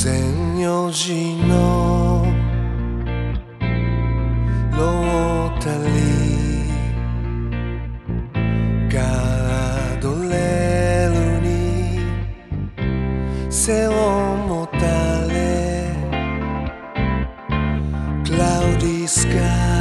千葉時のロータリーガードレールに背をもたれ。クラウディスカイ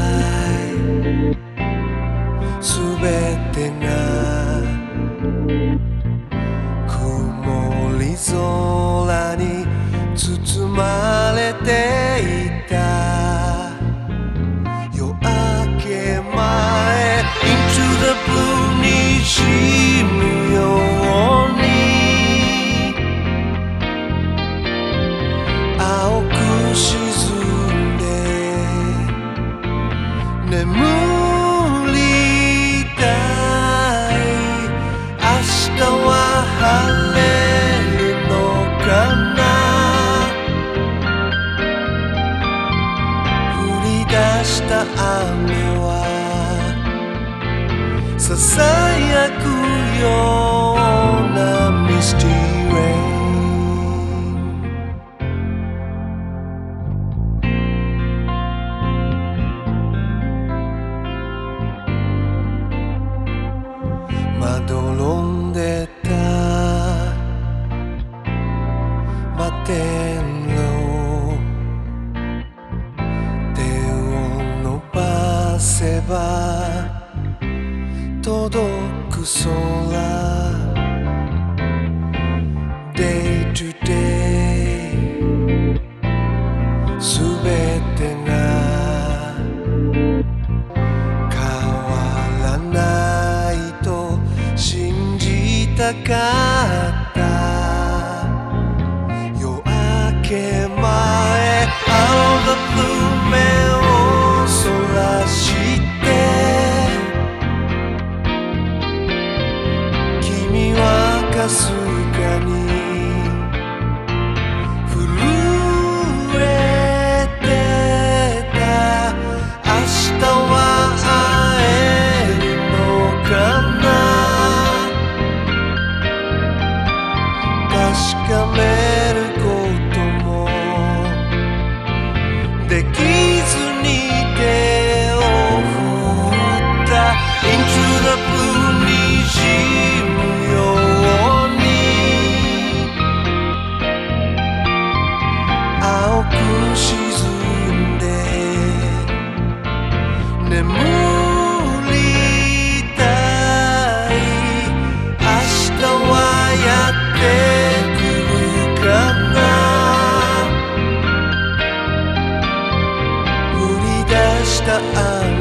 た雨はささやくようなミスティー。レイまどろんでた摩天楼ば届く空。Day to day すべてが変わらないと信じたか。らできずに up.